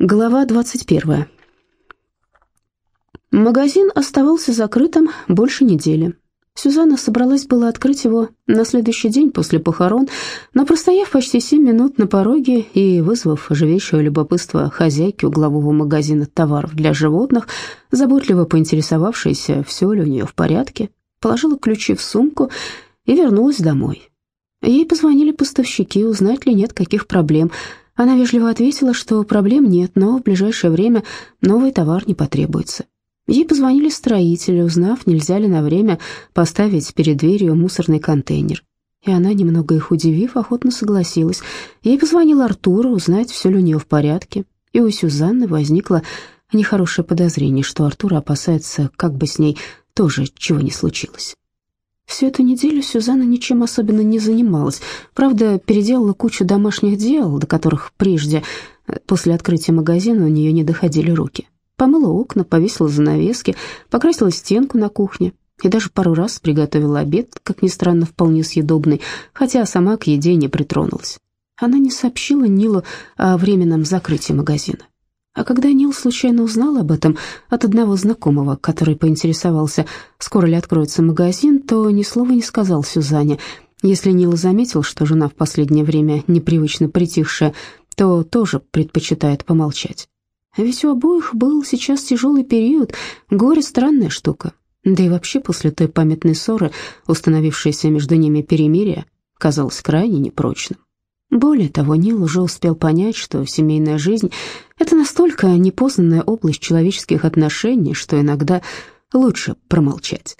Глава 21. Магазин оставался закрытым больше недели. Сюзанна собралась было открыть его на следующий день после похорон, но простояв почти семь минут на пороге и вызвав живейшее любопытство хозяйки углового магазина товаров для животных, заботливо поинтересовавшейся, все ли у нее в порядке, положила ключи в сумку и вернулась домой. Ей позвонили поставщики узнать ли нет каких проблем. Она вежливо ответила, что проблем нет, но в ближайшее время новый товар не потребуется. Ей позвонили строители, узнав, нельзя ли на время поставить перед дверью мусорный контейнер. И она, немного их удивив, охотно согласилась. Ей позвонил Артур, узнать, все ли у нее в порядке. И у Сюзанны возникло нехорошее подозрение, что Артур опасается, как бы с ней тоже чего не случилось. Всю эту неделю Сюзанна ничем особенно не занималась. Правда, переделала кучу домашних дел, до которых прежде, после открытия магазина, у нее не доходили руки. Помыла окна, повесила занавески, покрасила стенку на кухне и даже пару раз приготовила обед, как ни странно, вполне съедобный, хотя сама к еде не притронулась. Она не сообщила Нилу о временном закрытии магазина. А когда Нил случайно узнал об этом от одного знакомого, который поинтересовался, скоро ли откроется магазин, то ни слова не сказал Сюзанне. Если Нил заметил, что жена в последнее время непривычно притихшая, то тоже предпочитает помолчать. А ведь у обоих был сейчас тяжелый период, горе странная штука. Да и вообще после той памятной ссоры, установившееся между ними перемирие, казалось крайне непрочным. Более того, Нил уже успел понять, что семейная жизнь — это настолько непознанная область человеческих отношений, что иногда лучше промолчать.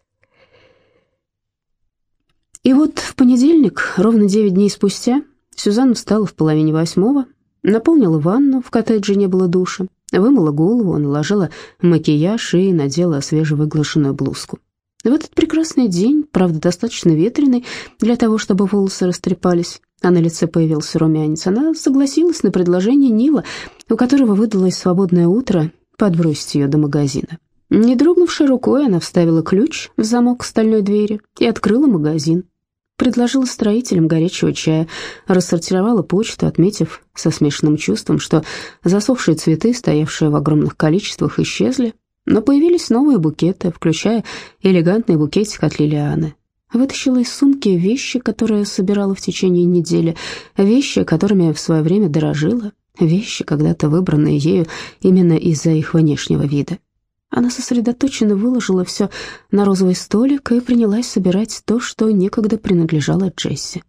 И вот в понедельник, ровно девять дней спустя, Сюзанна встала в половине восьмого, наполнила ванну, в коттедже не было душа, Вымыла голову, наложила макияж и надела свежевыглаженную блузку. В этот прекрасный день, правда, достаточно ветреный для того, чтобы волосы растрепались, а на лице появился румянец, она согласилась на предложение Нила, у которого выдалось свободное утро, подбросить ее до магазина. Не дрогнувшей рукой, она вставила ключ в замок стальной двери и открыла магазин предложила строителям горячего чая, рассортировала почту, отметив со смешанным чувством, что засохшие цветы, стоявшие в огромных количествах, исчезли, но появились новые букеты, включая элегантный букетик от Лилианы. Вытащила из сумки вещи, которые собирала в течение недели, вещи, которыми в свое время дорожила, вещи, когда-то выбранные ею именно из-за их внешнего вида. Она сосредоточенно выложила все на розовый столик и принялась собирать то, что некогда принадлежало Джесси.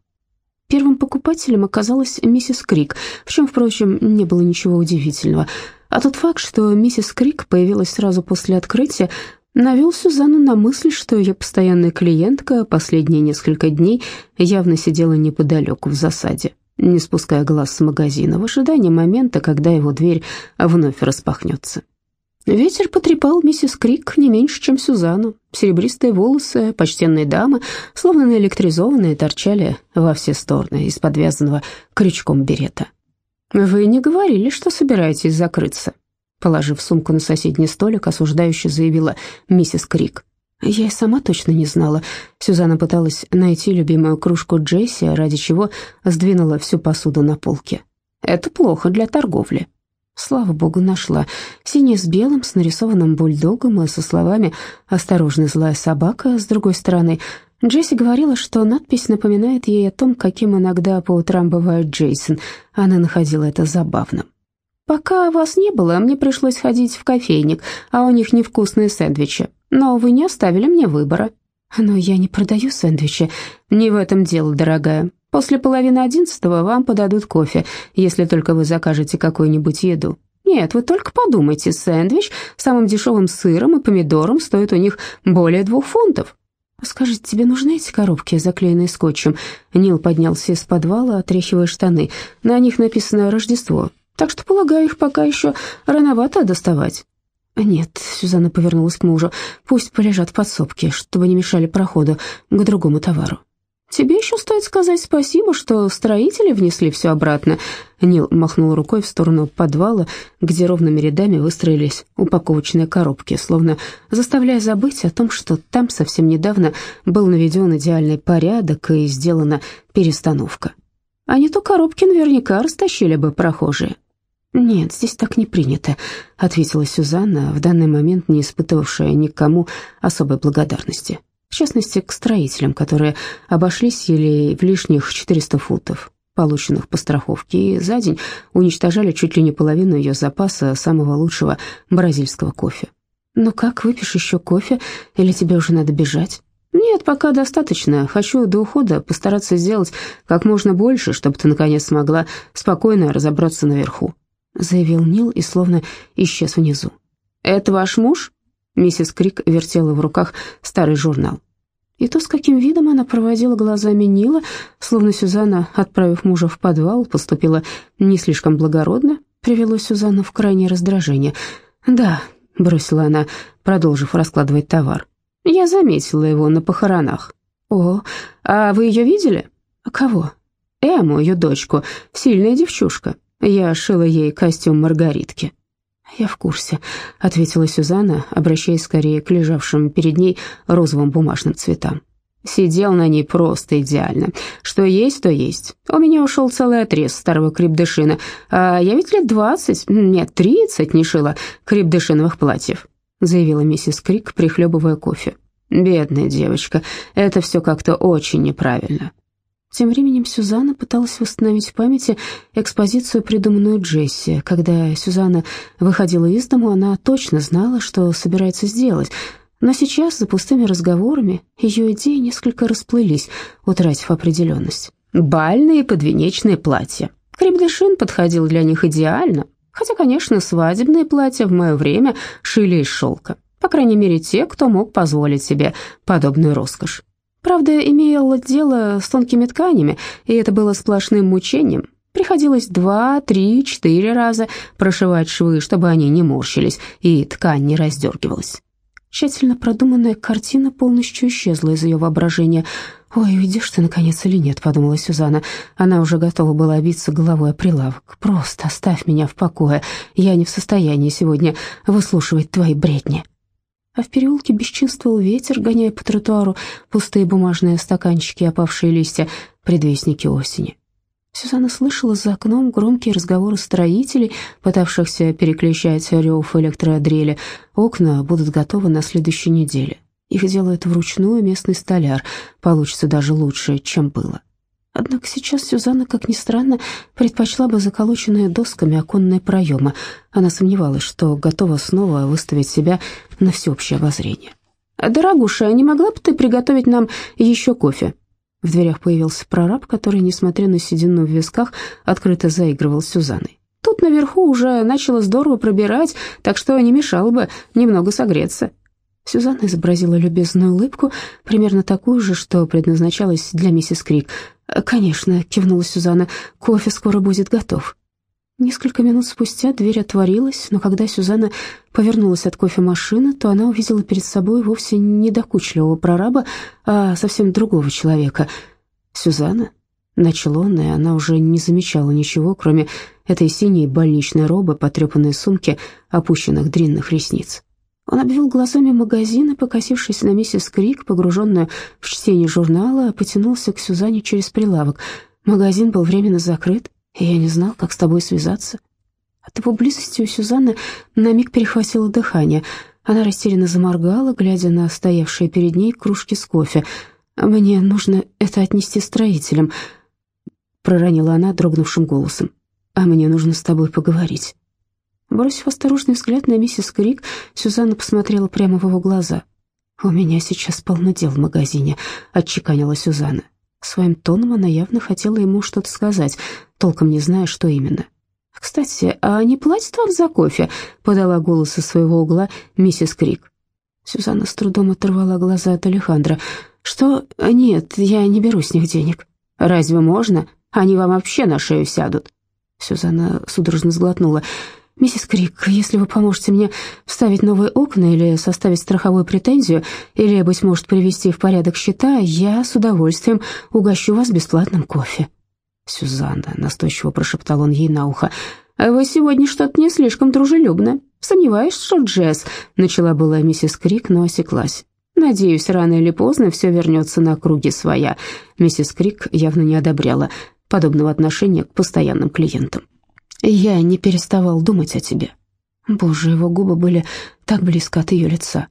Первым покупателем оказалась миссис Крик, в чем, впрочем, не было ничего удивительного. А тот факт, что миссис Крик появилась сразу после открытия, навел Сюзанну на мысль, что ее постоянная клиентка последние несколько дней явно сидела неподалеку в засаде, не спуская глаз с магазина, в ожидании момента, когда его дверь вновь распахнется. Ветер потрепал миссис Крик не меньше, чем Сюзанну. Серебристые волосы почтенной дамы, словно наэлектризованные, торчали во все стороны из подвязанного крючком берета. «Вы не говорили, что собираетесь закрыться?» Положив сумку на соседний столик, осуждающе заявила миссис Крик. Я и сама точно не знала. Сюзанна пыталась найти любимую кружку Джесси, ради чего сдвинула всю посуду на полке. «Это плохо для торговли», Слава богу, нашла. Синяя с белым, с нарисованным бульдогом и со словами «Осторожно, злая собака» с другой стороны. Джесси говорила, что надпись напоминает ей о том, каким иногда по утрам бывает Джейсон. Она находила это забавным. «Пока вас не было, мне пришлось ходить в кофейник, а у них невкусные сэндвичи. Но вы не оставили мне выбора». «Но я не продаю сэндвичи». «Не в этом дело, дорогая. После половины одиннадцатого вам подадут кофе, если только вы закажете какую-нибудь еду. Нет, вы только подумайте, сэндвич с самым дешевым сыром и помидором стоит у них более двух фунтов. «Скажите, тебе нужны эти коробки, заклеенные скотчем?» Нил поднялся из подвала, отряхивая штаны. На них написано «Рождество», так что, полагаю, их пока еще рановато доставать. «Нет», — Сюзанна повернулась к мужу, — «пусть полежат в подсобке, чтобы не мешали проходу к другому товару». «Тебе еще стоит сказать спасибо, что строители внесли все обратно». Нил махнул рукой в сторону подвала, где ровными рядами выстроились упаковочные коробки, словно заставляя забыть о том, что там совсем недавно был наведен идеальный порядок и сделана перестановка. А не то коробки наверняка растащили бы прохожие. «Нет, здесь так не принято», — ответила Сюзанна, в данный момент не испытывавшая никому особой благодарности. В частности, к строителям, которые обошлись еле в лишних 400 футов, полученных по страховке, и за день уничтожали чуть ли не половину ее запаса самого лучшего бразильского кофе. «Ну как, выпьешь еще кофе, или тебе уже надо бежать?» «Нет, пока достаточно. Хочу до ухода постараться сделать как можно больше, чтобы ты, наконец, смогла спокойно разобраться наверху» заявил Нил и словно исчез внизу. «Это ваш муж?» Миссис Крик вертела в руках старый журнал. И то, с каким видом она проводила глазами Нила, словно Сюзанна, отправив мужа в подвал, поступила не слишком благородно, привело Сюзанну в крайнее раздражение. «Да», — бросила она, продолжив раскладывать товар. «Я заметила его на похоронах». «О, а вы ее видели?» «Кого?» «Эму, ее дочку, сильная девчушка. Я шила ей костюм Маргаритки». «Я в курсе», — ответила Сюзанна, обращаясь скорее к лежавшим перед ней розовым бумажным цветам. Сидел на ней просто идеально. Что есть, то есть. У меня ушел целый отрез старого крепдышина, а я ведь лет двадцать, нет, тридцать не шила крепдышиновых платьев», заявила миссис Крик, прихлебывая кофе. «Бедная девочка, это все как-то очень неправильно. Тем временем Сюзанна пыталась восстановить в памяти экспозицию, придуманную Джесси. Когда Сюзанна выходила из дому, она точно знала, что собирается сделать. Но сейчас, за пустыми разговорами, ее идеи несколько расплылись, утратив определенность. Бальные подвенечные платья. Крепдышин подходил для них идеально, хотя, конечно, свадебные платья в мое время шили из шелка. По крайней мере, те, кто мог позволить себе подобную роскошь. Правда, имело дело с тонкими тканями, и это было сплошным мучением. Приходилось два, три, четыре раза прошивать швы, чтобы они не морщились, и ткань не раздергивалась. Тщательно продуманная картина полностью исчезла из ее воображения. «Ой, уйдешь ты, наконец, или нет?» — подумала Сюзанна. Она уже готова была биться головой о прилавок. «Просто оставь меня в покое. Я не в состоянии сегодня выслушивать твои бредни» а в переулке бесчинствовал ветер, гоняя по тротуару пустые бумажные стаканчики и опавшие листья, предвестники осени. Сюзанна слышала за окном громкие разговоры строителей, пытавшихся переключать рев электродрели. Окна будут готовы на следующей неделе. Их делает вручную местный столяр. Получится даже лучше, чем было. Однако сейчас Сюзанна, как ни странно, предпочла бы заколоченные досками оконные проемы. Она сомневалась, что готова снова выставить себя на всеобщее обозрение. «Дорогуша, не могла бы ты приготовить нам еще кофе?» В дверях появился прораб, который, несмотря на седину в висках, открыто заигрывал с Сюзанной. «Тут наверху уже начало здорово пробирать, так что не мешало бы немного согреться». Сюзанна изобразила любезную улыбку, примерно такую же, что предназначалась для миссис Крик. «Конечно», — кивнула Сюзанна, — «кофе скоро будет готов». Несколько минут спустя дверь отворилась, но когда Сюзанна повернулась от кофемашины, то она увидела перед собой вовсе не докучливого прораба, а совсем другого человека. «Сюзанна?» — начал он, и она уже не замечала ничего, кроме этой синей больничной робы, потрепанной сумки, опущенных длинных ресниц. Он обвел глазами магазин и, покосившись на миссис Крик, погруженную в чтение журнала, потянулся к Сюзанне через прилавок. Магазин был временно закрыт, и я не знал, как с тобой связаться. От его близости у Сюзанны на миг перехватило дыхание. Она растерянно заморгала, глядя на стоявшие перед ней кружки с кофе. «Мне нужно это отнести строителям», — проронила она дрогнувшим голосом. «А мне нужно с тобой поговорить». Бросив осторожный взгляд на миссис Крик, Сюзанна посмотрела прямо в его глаза. «У меня сейчас полно дел в магазине», — отчеканила Сюзанна. Своим тоном она явно хотела ему что-то сказать, толком не зная, что именно. «Кстати, а не платит вам за кофе?» — подала голос из своего угла миссис Крик. Сюзанна с трудом оторвала глаза от Алехандра. «Что? Нет, я не беру с них денег». «Разве можно? Они вам вообще на шею сядут». Сюзанна судорожно сглотнула. «Миссис Крик, если вы поможете мне вставить новые окна или составить страховую претензию, или, быть может, привести в порядок счета, я с удовольствием угощу вас бесплатным кофе». «Сюзанна», — настойчиво прошептал он ей на ухо, — «вы сегодня что-то не слишком дружелюбно. Сомневаюсь, что Джесс...» — начала была миссис Крик, но осеклась. «Надеюсь, рано или поздно все вернется на круги своя». Миссис Крик явно не одобряла подобного отношения к постоянным клиентам. Я не переставал думать о тебе. Боже, его губы были так близко от ее лица.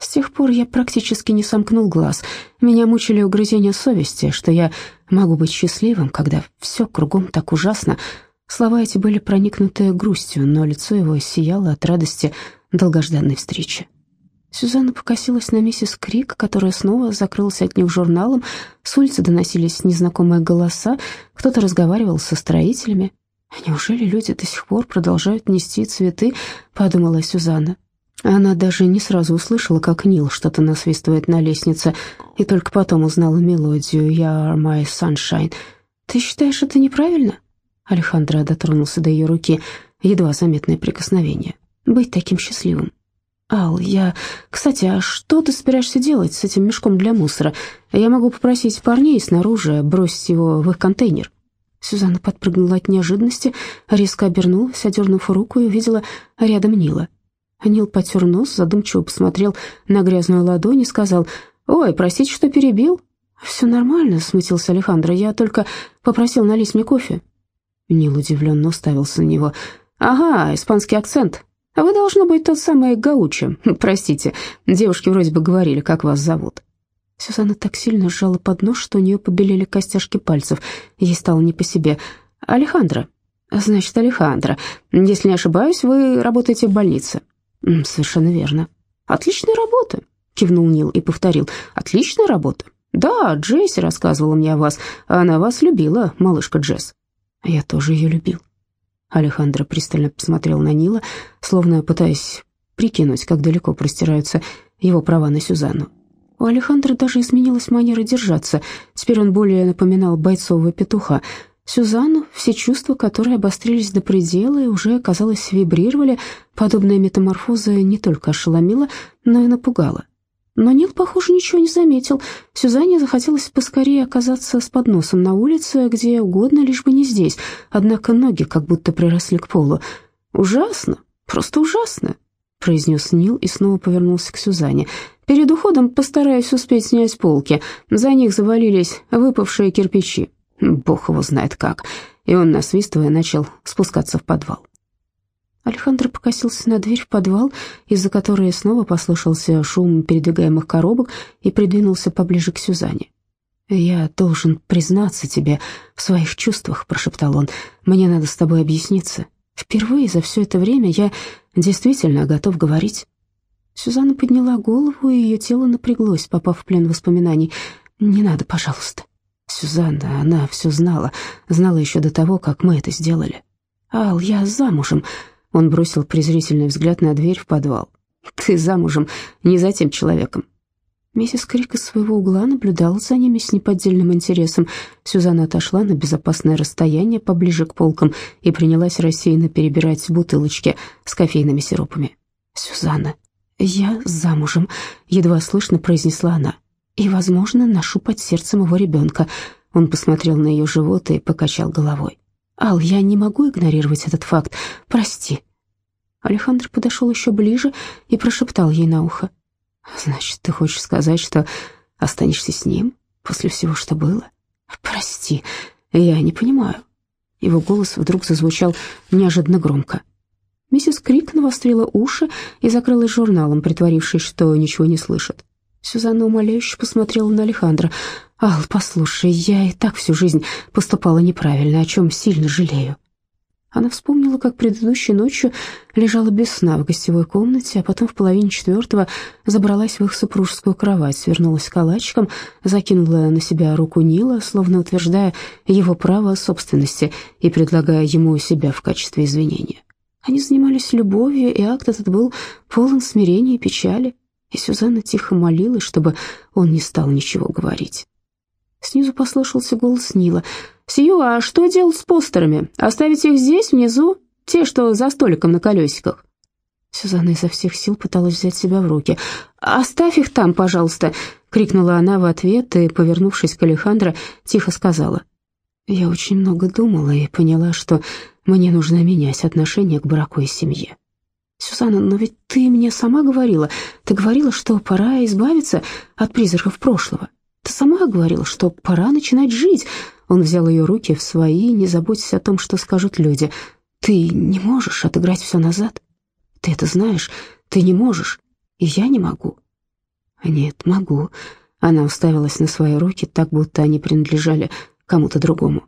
С тех пор я практически не сомкнул глаз. Меня мучили угрызения совести, что я могу быть счастливым, когда все кругом так ужасно. Слова эти были проникнуты грустью, но лицо его сияло от радости долгожданной встречи. Сюзанна покосилась на миссис Крик, которая снова закрылась от них журналом. С улицы доносились незнакомые голоса, кто-то разговаривал со строителями. «Неужели люди до сих пор продолжают нести цветы?» — подумала Сюзанна. Она даже не сразу услышала, как Нил что-то насвистывает на лестнице, и только потом узнала мелодию «You are my sunshine». «Ты считаешь это неправильно?» Алехандро дотронулся до ее руки, едва заметное прикосновение. «Быть таким счастливым». «Ал, я... Кстати, а что ты собираешься делать с этим мешком для мусора? Я могу попросить парней снаружи бросить его в их контейнер». Сюзанна подпрыгнула от неожиданности, резко обернулась, одернув руку и увидела рядом Нила. Нил потер нос, задумчиво посмотрел на грязную ладонь и сказал, «Ой, простите, что перебил». «Все нормально», — смутился Алехандро, «я только попросил налить мне кофе». Нил удивленно уставился на него. «Ага, испанский акцент. А вы, должно быть, тот самый Гаучи. Простите, девушки вроде бы говорили, как вас зовут». Сюзанна так сильно сжала под нос, что у нее побелели костяшки пальцев. Ей стало не по себе. «Алехандро». «Значит, Алехандро. Если не ошибаюсь, вы работаете в больнице». «Совершенно верно». «Отличная работа», — кивнул Нил и повторил. «Отличная работа. Да, Джесси рассказывала мне о вас. Она вас любила, малышка Джесс». «Я тоже ее любил». Алехандро пристально посмотрел на Нила, словно пытаясь прикинуть, как далеко простираются его права на Сюзанну. У Алехандро даже изменилась манера держаться. Теперь он более напоминал бойцового петуха — Сюзанну, все чувства, которые обострились до предела и уже, казалось, вибрировали, подобная метаморфоза не только ошеломила, но и напугала. Но Нил, похоже, ничего не заметил. Сюзанне захотелось поскорее оказаться с подносом на улице, где угодно, лишь бы не здесь. Однако ноги как будто приросли к полу. «Ужасно, просто ужасно», — произнес Нил и снова повернулся к Сюзанне. «Перед уходом постараюсь успеть снять полки. За них завалились выпавшие кирпичи. Бог его знает как. И он, насвистывая, начал спускаться в подвал. Александр покосился на дверь в подвал, из-за которой снова послышался шум передвигаемых коробок и придвинулся поближе к Сюзанне. «Я должен признаться тебе в своих чувствах», — прошептал он. «Мне надо с тобой объясниться. Впервые за все это время я действительно готов говорить». Сюзанна подняла голову, и ее тело напряглось, попав в плен воспоминаний. «Не надо, пожалуйста». Сюзанна, она все знала, знала еще до того, как мы это сделали. «Ал, я замужем», — он бросил презрительный взгляд на дверь в подвал. «Ты замужем не за тем человеком». Миссис Крик из своего угла наблюдала за ними с неподдельным интересом. Сюзанна отошла на безопасное расстояние поближе к полкам и принялась рассеянно перебирать бутылочки с кофейными сиропами. «Сюзанна, я замужем», — едва слышно произнесла она и, возможно, ношу под сердцем его ребенка. Он посмотрел на ее живот и покачал головой. «Ал, я не могу игнорировать этот факт. Прости». Александр подошел еще ближе и прошептал ей на ухо. «Значит, ты хочешь сказать, что останешься с ним после всего, что было? Прости, я не понимаю». Его голос вдруг зазвучал неожиданно громко. Миссис Крик навострила уши и закрылась журналом, притворившись, что ничего не слышит. Сюзанна умоляюще посмотрела на Алехандро. «Ал, послушай, я и так всю жизнь поступала неправильно, о чем сильно жалею». Она вспомнила, как предыдущей ночью лежала без сна в гостевой комнате, а потом в половине четвертого забралась в их супружескую кровать, свернулась калачиком, закинула на себя руку Нила, словно утверждая его право собственности и предлагая ему себя в качестве извинения. Они занимались любовью, и акт этот был полон смирения и печали и Сюзанна тихо молилась, чтобы он не стал ничего говорить. Снизу послышался голос Нила. «Сью, а что делать с постерами? Оставить их здесь, внизу? Те, что за столиком на колесиках?» Сюзанна изо всех сил пыталась взять себя в руки. «Оставь их там, пожалуйста!» — крикнула она в ответ и, повернувшись к Алехандро, тихо сказала. «Я очень много думала и поняла, что мне нужно менять отношение к браку и семье. «Сюзанна, но ведь ты мне сама говорила, ты говорила, что пора избавиться от призраков прошлого. Ты сама говорила, что пора начинать жить». Он взял ее руки в свои, не заботясь о том, что скажут люди. Ты не можешь отыграть все назад. Ты это знаешь, ты не можешь, и я не могу. Нет, могу. Она уставилась на свои руки, так будто они принадлежали кому-то другому.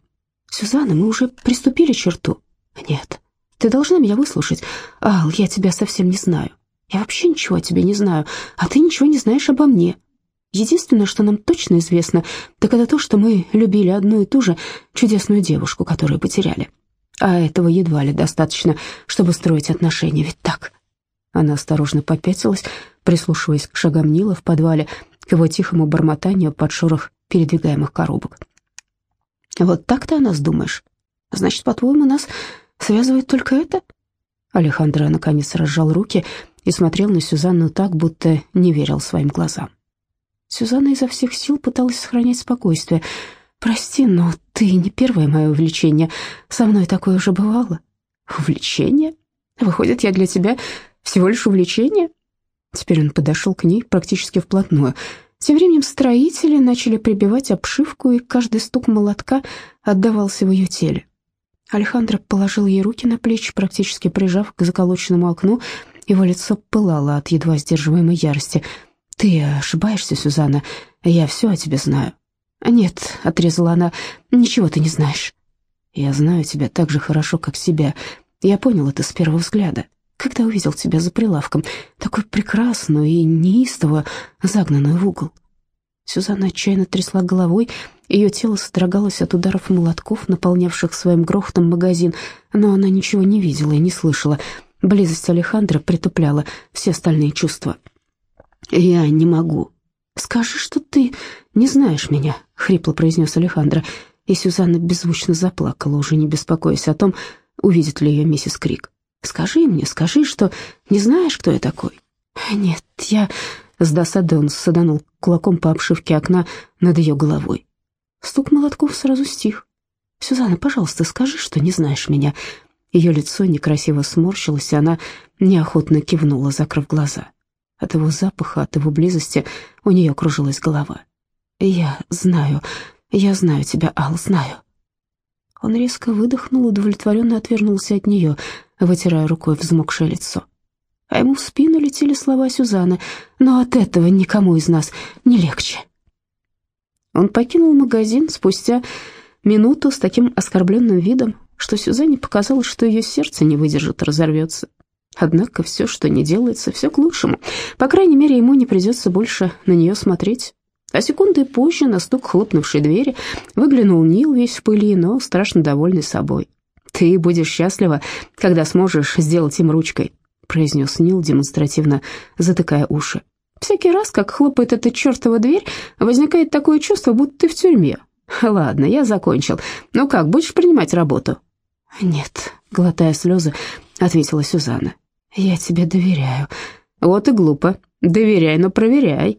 Сюзанна, мы уже приступили черту. Нет, ты должна меня выслушать. Ал, я тебя совсем не знаю. Я вообще ничего о тебе не знаю, а ты ничего не знаешь обо мне. Единственное, что нам точно известно, так это то, что мы любили одну и ту же чудесную девушку, которую потеряли. А этого едва ли достаточно, чтобы строить отношения, ведь так?» Она осторожно попятилась, прислушиваясь к шагам Нила в подвале, к его тихому бормотанию под шорох передвигаемых коробок. «Вот так-то о нас думаешь? Значит, по-твоему, нас связывает только это?» Алехандро наконец разжал руки и смотрел на Сюзанну так, будто не верил своим глазам. Сюзанна изо всех сил пыталась сохранять спокойствие — «Прости, но ты не первое мое увлечение. Со мной такое уже бывало». «Увлечение? Выходит, я для тебя всего лишь увлечение?» Теперь он подошел к ней практически вплотную. Тем временем строители начали прибивать обшивку, и каждый стук молотка отдавался в ее теле. Алехандро положил ей руки на плечи, практически прижав к заколоченному окну. Его лицо пылало от едва сдерживаемой ярости. «Ты ошибаешься, Сюзанна. Я все о тебе знаю. «Нет», — отрезала она, — «ничего ты не знаешь». «Я знаю тебя так же хорошо, как себя. Я понял это с первого взгляда, когда увидел тебя за прилавком, такой прекрасную и неистово загнанную в угол». Сюзанна отчаянно трясла головой, ее тело содрогалось от ударов молотков, наполнявших своим грохотом магазин, но она ничего не видела и не слышала. Близость Алехандра притупляла все остальные чувства. «Я не могу», «Скажи, что ты не знаешь меня», — хрипло произнес Алехандро, и Сюзанна беззвучно заплакала, уже не беспокоясь о том, увидит ли ее миссис Крик. «Скажи мне, скажи, что не знаешь, кто я такой?» «Нет, я...» С досады он саданул кулаком по обшивке окна над ее головой. Стук молотков сразу стих. «Сюзанна, пожалуйста, скажи, что не знаешь меня». Ее лицо некрасиво сморщилось, и она неохотно кивнула, закрыв глаза. От его запаха, от его близости у нее кружилась голова. «Я знаю, я знаю тебя, Ал, знаю». Он резко выдохнул, удовлетворенно отвернулся от нее, вытирая рукой взмокшее лицо. А ему в спину летели слова Сюзанны, но от этого никому из нас не легче. Он покинул магазин спустя минуту с таким оскорбленным видом, что Сюзанне показалось, что ее сердце не выдержит разорвется. Однако все, что не делается, все к лучшему. По крайней мере, ему не придется больше на нее смотреть. А секунды позже на стук хлопнувшей двери выглянул Нил весь в пыли, но страшно довольный собой. «Ты будешь счастлива, когда сможешь сделать им ручкой», произнес Нил, демонстративно затыкая уши. «Всякий раз, как хлопает эта чертова дверь, возникает такое чувство, будто ты в тюрьме. Ладно, я закончил. Ну как, будешь принимать работу?» «Нет», — глотая слезы, ответила Сюзанна. «Я тебе доверяю». «Вот и глупо. Доверяй, но проверяй».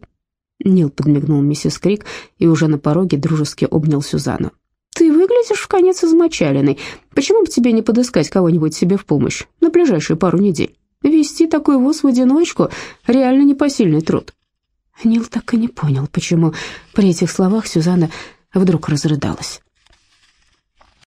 Нил подмигнул миссис Крик и уже на пороге дружески обнял Сюзанну. «Ты выглядишь в конец измочаленный. Почему бы тебе не подыскать кого-нибудь себе в помощь на ближайшие пару недель? Вести такой воз в одиночку — реально непосильный труд». Нил так и не понял, почему при этих словах Сюзанна вдруг разрыдалась.